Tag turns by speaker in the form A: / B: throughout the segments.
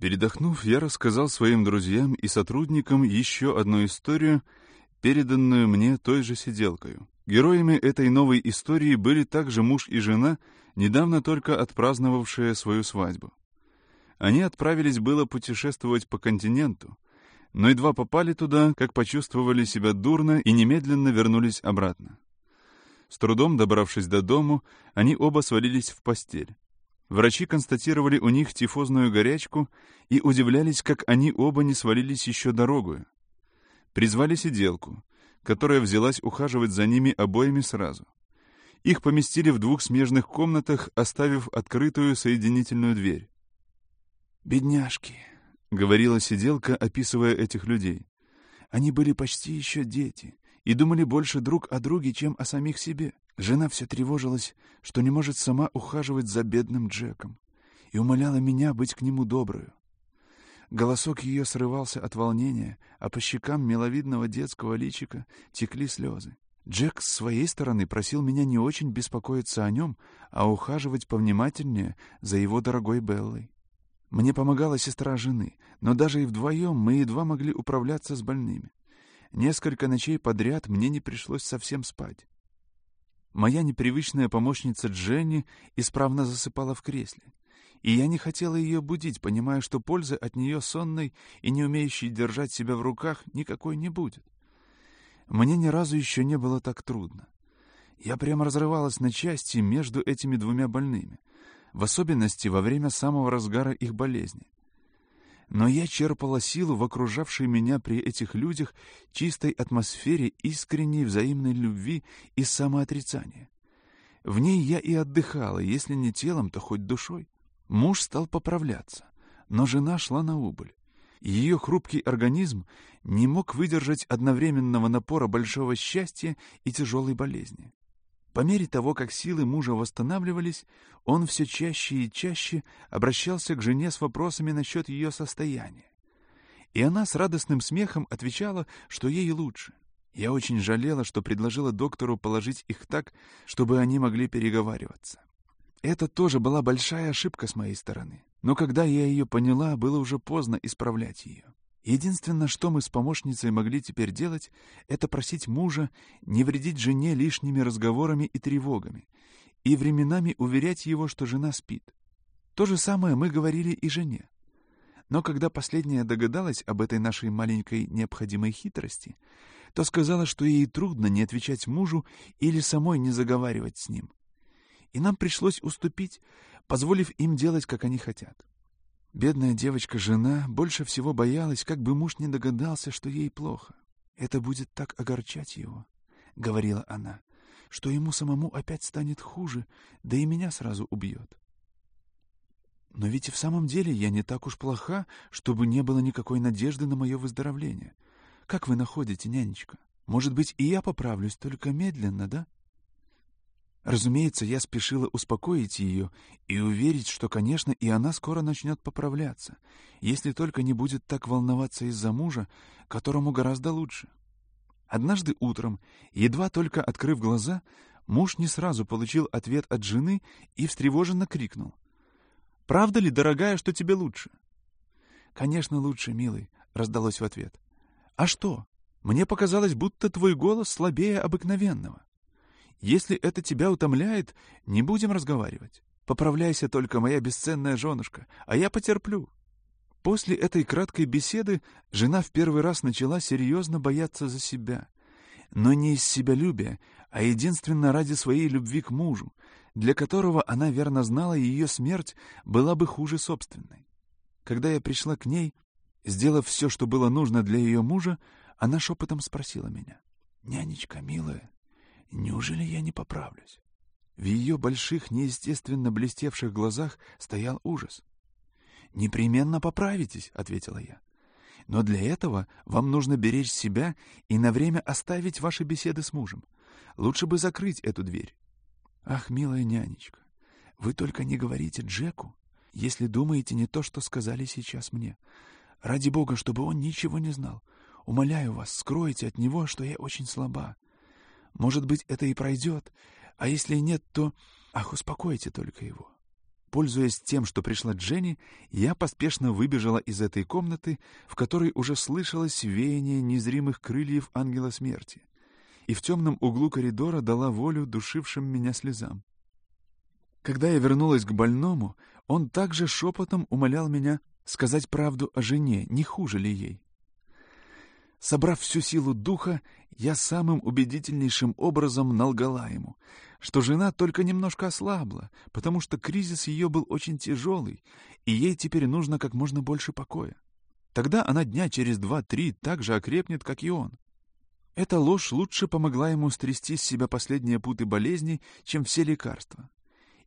A: Передохнув, я рассказал своим друзьям и сотрудникам еще одну историю, переданную мне той же сиделкою. Героями этой новой истории были также муж и жена, недавно только отпраздновавшие свою свадьбу. Они отправились было путешествовать по континенту, но едва попали туда, как почувствовали себя дурно и немедленно вернулись обратно. С трудом добравшись до дому, они оба свалились в постель. Врачи констатировали у них тифозную горячку и удивлялись, как они оба не свалились еще дорогую. Призвали сиделку, которая взялась ухаживать за ними обоими сразу. Их поместили в двух смежных комнатах, оставив открытую соединительную дверь.
B: «Бедняжки», — говорила сиделка, описывая этих людей. «Они были почти еще дети и думали больше друг о друге, чем о самих себе. Жена все тревожилась, что не может сама ухаживать за бедным Джеком, и умоляла меня быть к нему добрую. Голосок ее срывался от волнения, а по щекам миловидного детского личика текли слезы. Джек с своей стороны просил меня не очень беспокоиться о нем, а ухаживать повнимательнее за его дорогой Беллой. Мне помогала сестра жены, но даже и вдвоем мы едва могли управляться с больными. Несколько ночей подряд мне не пришлось совсем спать. Моя непривычная помощница Дженни исправно засыпала в кресле, и я не хотела ее будить, понимая, что пользы от нее сонной и не умеющей держать себя в руках никакой не будет. Мне ни разу еще не было так трудно. Я прямо разрывалась на части между этими двумя больными, в особенности во время самого разгара их болезни. Но я черпала силу в окружавшей меня при этих людях чистой атмосфере искренней взаимной любви и самоотрицания. В ней я и отдыхала, если не телом, то хоть душой. Муж стал поправляться, но жена шла на убыль. Ее хрупкий организм не мог выдержать одновременного напора большого счастья и тяжелой болезни. По мере того, как силы мужа восстанавливались, он все чаще и чаще обращался к жене с вопросами насчет ее состояния. И она с радостным смехом отвечала, что ей лучше. Я очень жалела, что предложила доктору положить их так, чтобы они могли переговариваться. Это тоже была большая ошибка с моей стороны. Но когда я ее поняла, было уже поздно исправлять ее. Единственное, что мы с помощницей могли теперь делать, это просить мужа не вредить жене лишними разговорами и тревогами, и временами уверять его, что жена спит. То же самое мы говорили и жене. Но когда последняя догадалась об этой нашей маленькой необходимой хитрости, то сказала, что ей трудно не отвечать мужу или самой не заговаривать с ним. И нам пришлось уступить, позволив им делать, как они хотят. Бедная девочка-жена больше всего боялась, как бы муж не догадался, что ей плохо. «Это будет так огорчать его», — говорила она, — «что ему самому опять станет хуже, да и меня сразу убьет». Но ведь и в самом деле я не так уж плоха, чтобы не было никакой надежды на мое выздоровление. Как вы находите, нянечка? Может быть, и я поправлюсь, только медленно, да? Разумеется, я спешила успокоить ее и уверить, что, конечно, и она скоро начнет поправляться, если только не будет так волноваться из-за мужа, которому гораздо лучше. Однажды утром, едва только открыв глаза, муж не сразу получил ответ от жены и встревоженно крикнул. «Правда ли, дорогая, что тебе лучше?» «Конечно, лучше, милый», — раздалось в ответ. «А что? Мне показалось, будто твой голос слабее обыкновенного». Если это тебя утомляет, не будем разговаривать. Поправляйся только, моя бесценная женушка, а я потерплю». После этой краткой беседы жена в первый раз начала серьезно бояться за себя. Но не из себялюбия, а единственно ради своей любви к мужу, для которого она верно знала, ее смерть была бы хуже собственной. Когда я пришла к ней, сделав все, что было нужно для ее мужа, она шепотом спросила меня. «Нянечка, милая, Неужели я не поправлюсь? В ее больших, неестественно блестевших глазах стоял ужас. «Непременно поправитесь», — ответила я. «Но для этого вам нужно беречь себя и на время оставить ваши беседы с мужем. Лучше бы закрыть эту дверь». «Ах, милая нянечка, вы только не говорите Джеку, если думаете не то, что сказали сейчас мне. Ради бога, чтобы он ничего не знал. Умоляю вас, скройте от него, что я очень слаба. Может быть, это и пройдет, а если нет, то... Ах, успокойте только его. Пользуясь тем, что пришла Дженни, я поспешно выбежала из этой комнаты, в которой уже слышалось веяние незримых крыльев ангела смерти, и в темном углу коридора дала волю душившим меня слезам. Когда я вернулась к больному, он также шепотом умолял меня сказать правду о жене, не хуже ли ей. Собрав всю силу духа, я самым убедительнейшим образом налгала ему, что жена только немножко ослабла, потому что кризис ее был очень тяжелый, и ей теперь нужно как можно больше покоя. Тогда она дня через два-три так же окрепнет, как и он. Эта ложь лучше помогла ему стрясти с себя последние путы болезни, чем все лекарства.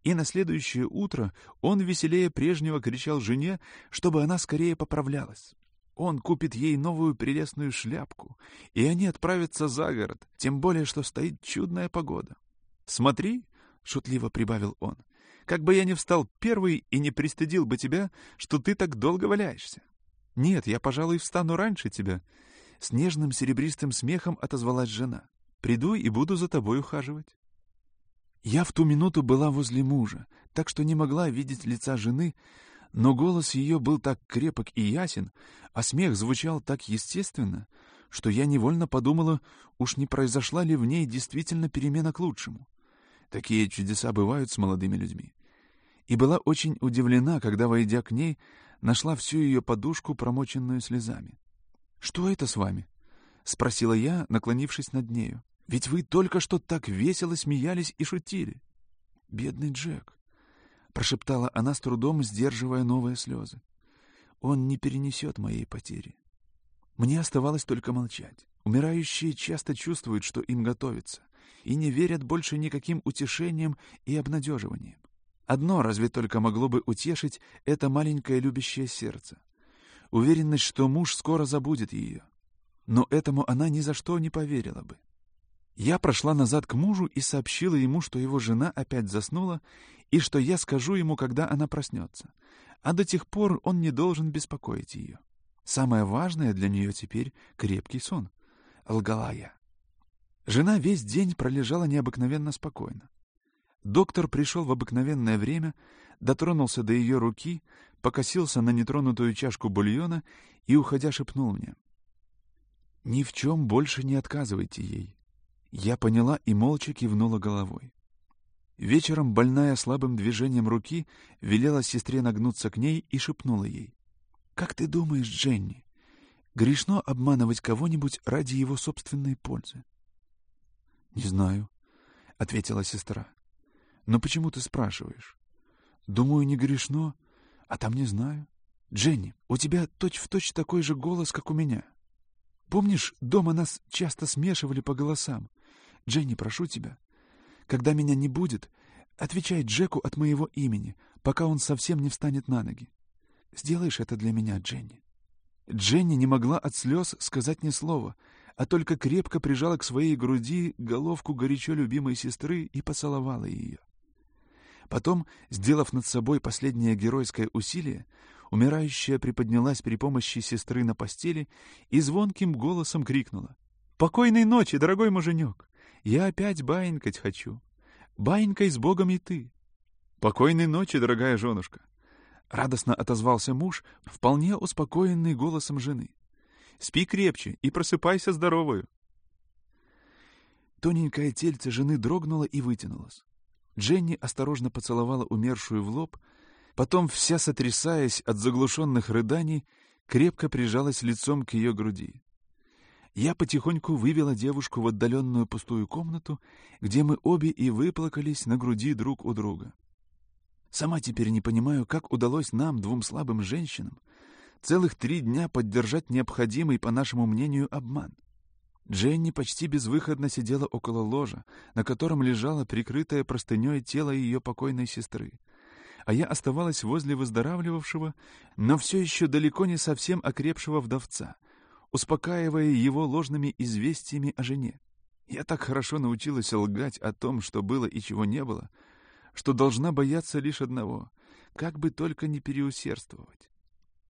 B: И на следующее утро он веселее прежнего кричал жене, чтобы она скорее поправлялась. Он купит ей новую прелестную шляпку, и они отправятся за город, тем более, что стоит чудная погода. «Смотри», — шутливо прибавил он, — «как бы я не встал первый и не пристыдил бы тебя, что ты так долго валяешься. Нет, я, пожалуй, встану раньше тебя». С нежным серебристым смехом отозвалась жена. «Приду и буду за тобой ухаживать». Я в ту минуту была возле мужа, так что не могла видеть лица жены, но голос ее был так крепок и ясен, а смех звучал так естественно, что я невольно подумала, уж не произошла ли в ней действительно перемена к лучшему. Такие чудеса бывают с молодыми людьми. И была очень удивлена, когда, войдя к ней, нашла всю ее подушку, промоченную слезами. «Что это с вами?» — спросила я, наклонившись над нею. «Ведь вы только что так весело смеялись и шутили». «Бедный Джек», прошептала она с трудом, сдерживая новые слезы. Он не перенесет моей потери. Мне оставалось только молчать. Умирающие часто чувствуют, что им готовится, и не верят больше никаким утешениям и обнадеживаниям. Одно разве только могло бы утешить это маленькое любящее сердце. Уверенность, что муж скоро забудет ее. Но этому она ни за что не поверила бы. Я прошла назад к мужу и сообщила ему, что его жена опять заснула, и что я скажу ему, когда она проснется. А до тех пор он не должен беспокоить ее. Самое важное для нее теперь — крепкий сон. Лгала я. Жена весь день пролежала необыкновенно спокойно. Доктор пришел в обыкновенное время, дотронулся до ее руки, покосился на нетронутую чашку бульона и, уходя, шепнул мне. «Ни в чем больше не отказывайте ей. Я поняла и молча кивнула головой. Вечером больная слабым движением руки велела сестре нагнуться к ней и шепнула ей. «Как ты думаешь, Дженни, грешно обманывать кого-нибудь ради его собственной пользы?» «Не знаю», — ответила сестра. «Но почему ты спрашиваешь?» «Думаю, не грешно, а там не знаю. Дженни, у тебя точь-в-точь точь такой же голос, как у меня. Помнишь, дома нас часто смешивали по голосам? Дженни, прошу тебя, когда меня не будет, отвечай Джеку от моего имени, пока он совсем не встанет на ноги. Сделаешь это для меня, Дженни?» Дженни не могла от слез сказать ни слова, а только крепко прижала к своей груди головку горячо любимой сестры и поцеловала ее. Потом, сделав над собой последнее геройское усилие, умирающая приподнялась при помощи сестры на постели и звонким голосом крикнула. «Покойной ночи, дорогой муженек! Я опять баинькать хочу. Баинькай с Богом и ты. Покойной ночи, дорогая женушка. Радостно отозвался муж, вполне успокоенный голосом жены. Спи крепче и просыпайся здоровую. Тоненькое тельце жены дрогнуло и вытянулось. Дженни осторожно поцеловала умершую в лоб, потом, вся сотрясаясь от заглушенных рыданий, крепко прижалась лицом к ее груди. Я потихоньку вывела девушку в отдаленную пустую комнату, где мы обе и выплакались на груди друг у друга. Сама теперь не понимаю, как удалось нам, двум слабым женщинам, целых три дня поддержать необходимый, по нашему мнению, обман. Дженни почти безвыходно сидела около ложа, на котором лежало прикрытое простыней тело ее покойной сестры, а я оставалась возле выздоравливавшего, но все еще далеко не совсем окрепшего вдовца — успокаивая его ложными известиями о жене. Я так хорошо научилась лгать о том, что было и чего не было, что должна бояться лишь одного — как бы только не переусердствовать.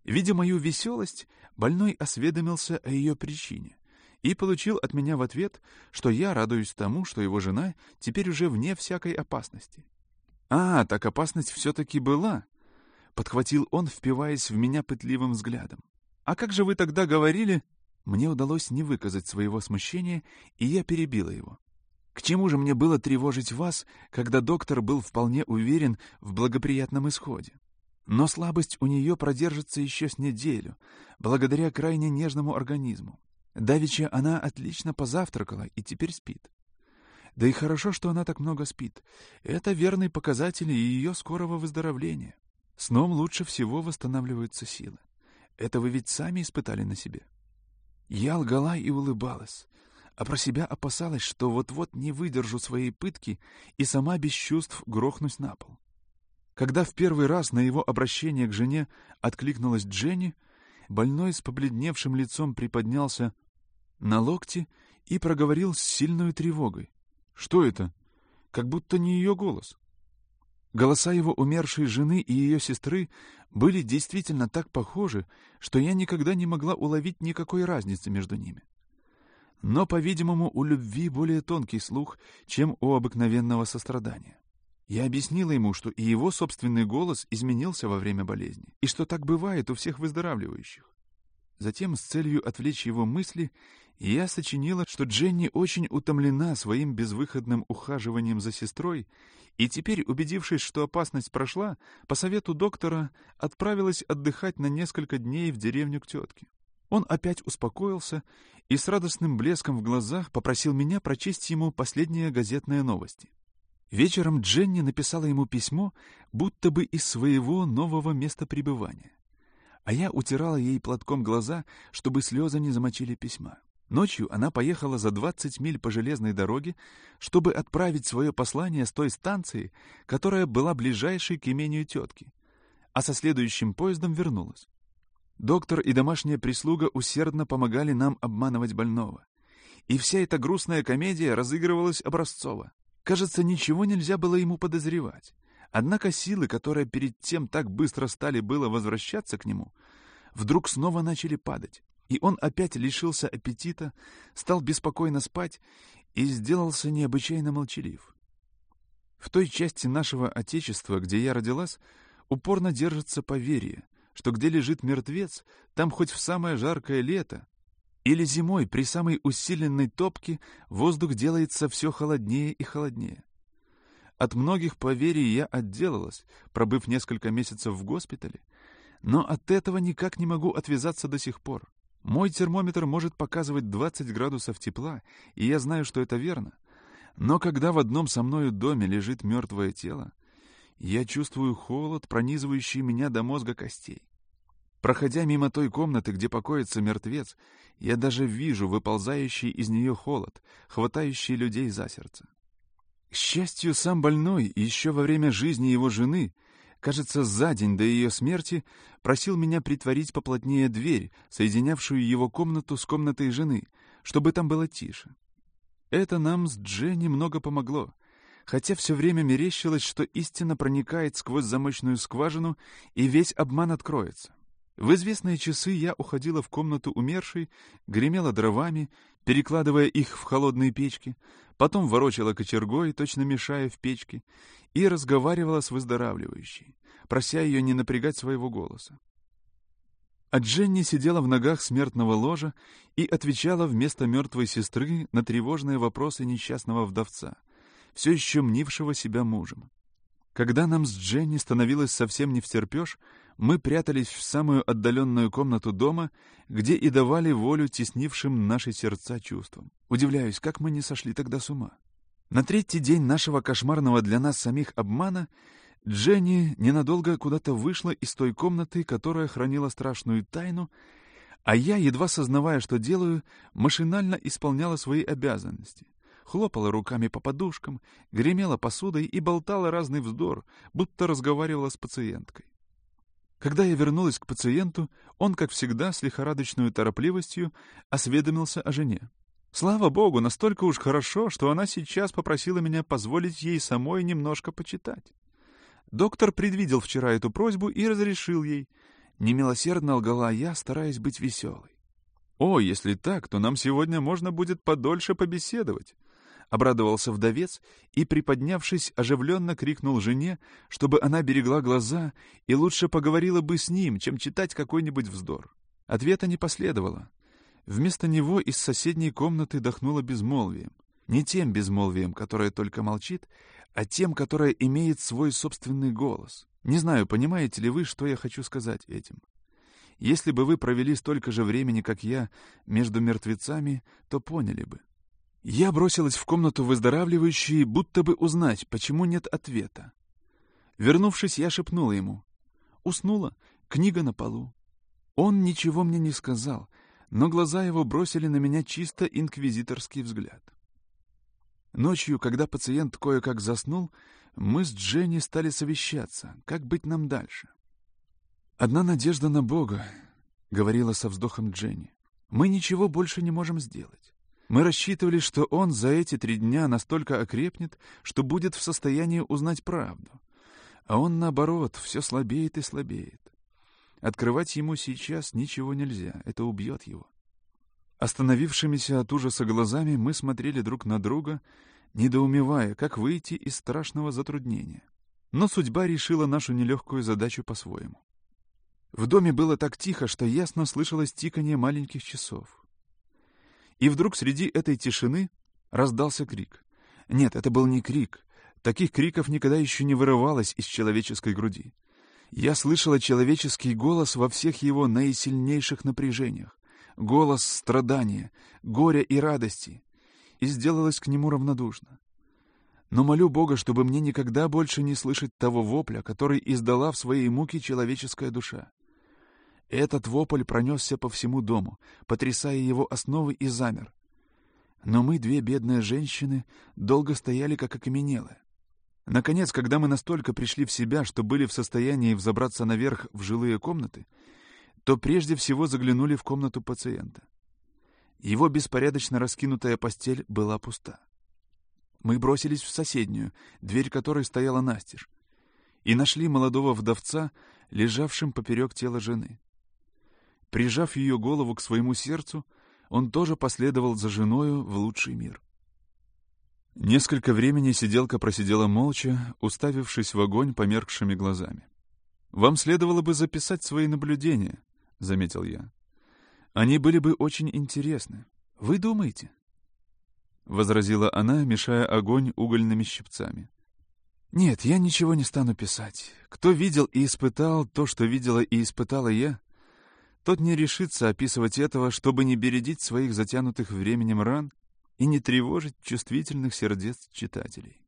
B: Видя мою веселость, больной осведомился о ее причине и получил от меня в ответ, что я радуюсь тому, что его жена теперь уже вне всякой опасности. «А, так опасность все-таки была», — подхватил он, впиваясь в меня пытливым взглядом. «А как же вы тогда говорили?» Мне удалось не выказать своего смущения, и я перебила его. К чему же мне было тревожить вас, когда доктор был вполне уверен в благоприятном исходе? Но слабость у нее продержится еще с неделю, благодаря крайне нежному организму. Давеча она отлично позавтракала и теперь спит. Да и хорошо, что она так много спит. Это верный показатель ее скорого выздоровления. Сном лучше всего восстанавливаются силы. Это вы ведь сами испытали на себе. Я лгала и улыбалась, а про себя опасалась, что вот-вот не выдержу своей пытки и сама без чувств грохнусь на пол. Когда в первый раз на его обращение к жене откликнулась Дженни, больной с побледневшим лицом приподнялся на локти и проговорил с сильной тревогой. Что это? Как будто не ее голос. Голоса его умершей жены и ее сестры были действительно так похожи, что я никогда не могла уловить никакой разницы между ними. Но, по-видимому, у любви более тонкий слух, чем у обыкновенного сострадания. Я объяснила ему, что и его собственный голос изменился во время болезни, и что так бывает у всех выздоравливающих. Затем, с целью отвлечь его мысли, я сочинила, что Дженни очень утомлена своим безвыходным ухаживанием за сестрой, и теперь, убедившись, что опасность прошла, по совету доктора отправилась отдыхать на несколько дней в деревню к тетке. Он опять успокоился и с радостным блеском в глазах попросил меня прочесть ему последние газетные новости. Вечером Дженни написала ему письмо, будто бы из своего нового места пребывания. А я утирала ей платком глаза, чтобы слезы не замочили письма. Ночью она поехала за 20 миль по железной дороге, чтобы отправить свое послание с той станции, которая была ближайшей к имению тетки, а со следующим поездом вернулась. Доктор и домашняя прислуга усердно помогали нам обманывать больного. И вся эта грустная комедия разыгрывалась образцово. Кажется, ничего нельзя было ему подозревать. Однако силы, которые перед тем так быстро стали было возвращаться к нему, вдруг снова начали падать, и он опять лишился аппетита, стал беспокойно спать и сделался необычайно молчалив. В той части нашего Отечества, где я родилась, упорно держится поверье, что где лежит мертвец, там хоть в самое жаркое лето, или зимой при самой усиленной топке воздух делается все холоднее и холоднее. От многих поверий я отделалась, пробыв несколько месяцев в госпитале, но от этого никак не могу отвязаться до сих пор. Мой термометр может показывать 20 градусов тепла, и я знаю, что это верно. Но когда в одном со мною доме лежит мертвое тело, я чувствую холод, пронизывающий меня до мозга костей. Проходя мимо той комнаты, где покоится мертвец, я даже вижу выползающий из нее холод, хватающий людей за сердце. К счастью, сам больной еще во время жизни его жены, кажется, за день до ее смерти, просил меня притворить поплотнее дверь, соединявшую его комнату с комнатой жены, чтобы там было тише. Это нам с Дженни много помогло, хотя все время мерещилось, что истина проникает сквозь замочную скважину, и весь обман откроется. В известные часы я уходила в комнату умершей, гремела дровами, перекладывая их в холодные печки, потом ворочала кочергой, точно мешая в печке, и разговаривала с выздоравливающей, прося ее не напрягать своего голоса. А Дженни сидела в ногах смертного ложа и отвечала вместо мертвой сестры на тревожные вопросы несчастного вдовца, все еще мнившего себя мужем. Когда нам с Дженни становилось совсем не втерпешь, мы прятались в самую отдаленную комнату дома, где и давали волю теснившим наши сердца чувствам. Удивляюсь, как мы не сошли тогда с ума. На третий день нашего кошмарного для нас самих обмана Дженни ненадолго куда-то вышла из той комнаты, которая хранила страшную тайну, а я, едва сознавая, что делаю, машинально исполняла свои обязанности. Хлопала руками по подушкам, гремела посудой и болтала разный вздор, будто разговаривала с пациенткой. Когда я вернулась к пациенту, он, как всегда, с лихорадочной торопливостью осведомился о жене. Слава богу, настолько уж хорошо, что она сейчас попросила меня позволить ей самой немножко почитать. Доктор предвидел вчера эту просьбу и разрешил ей. Немилосердно лгала я, стараясь быть веселой. «О, если так, то нам сегодня можно будет подольше побеседовать. — обрадовался вдовец и, приподнявшись, оживленно крикнул жене, чтобы она берегла глаза и лучше поговорила бы с ним, чем читать какой-нибудь вздор. Ответа не последовало. Вместо него из соседней комнаты дохнуло безмолвием. Не тем безмолвием, которое только молчит, а тем, которое имеет свой собственный голос. Не знаю, понимаете ли вы, что я хочу сказать этим. Если бы вы провели столько же времени, как я, между мертвецами, то поняли бы. Я бросилась в комнату выздоравливающей, будто бы узнать, почему нет ответа. Вернувшись, я шепнула ему. Уснула, книга на полу. Он ничего мне не сказал, но глаза его бросили на меня чисто инквизиторский взгляд. Ночью, когда пациент кое-как заснул, мы с Дженни стали совещаться, как быть нам дальше. «Одна надежда на Бога», — говорила со вздохом Дженни. «Мы ничего больше не можем сделать. Мы рассчитывали, что он за эти три дня настолько окрепнет, что будет в состоянии узнать правду. А он, наоборот, все слабеет и слабеет. Открывать ему сейчас ничего нельзя, это убьет его. Остановившимися от ужаса глазами мы смотрели друг на друга, недоумевая, как выйти из страшного затруднения. Но судьба решила нашу нелегкую задачу по-своему. В доме было так тихо, что ясно слышалось тиканье маленьких часов. И вдруг среди этой тишины раздался крик. Нет, это был не крик. Таких криков никогда еще не вырывалось из человеческой груди. Я слышала человеческий голос во всех его наисильнейших напряжениях голос страдания, горя и радости, и сделалась к нему равнодушна. Но молю Бога, чтобы мне никогда больше не слышать того вопля, который издала в своей муке человеческая душа. Этот вопль пронесся по всему дому, потрясая его основы и замер. Но мы, две бедные женщины, долго стояли как окаменелые. Наконец, когда мы настолько пришли в себя, что были в состоянии взобраться наверх в жилые комнаты, то прежде всего заглянули в комнату пациента. Его беспорядочно раскинутая постель была пуста. Мы бросились в соседнюю, дверь которой стояла настежь, и нашли молодого вдовца, лежавшим поперек тела жены. Прижав ее голову к своему сердцу, он тоже последовал за женою в лучший мир. Несколько времени сиделка просидела молча, уставившись в огонь померкшими глазами. «Вам следовало бы записать свои наблюдения», — заметил я. «Они были бы очень интересны. Вы думаете?» — возразила она, мешая огонь угольными щипцами. «Нет, я ничего не стану писать. Кто видел и испытал то, что видела и испытала я, тот не решится описывать этого, чтобы не бередить своих затянутых временем ран и не тревожить чувствительных сердец читателей.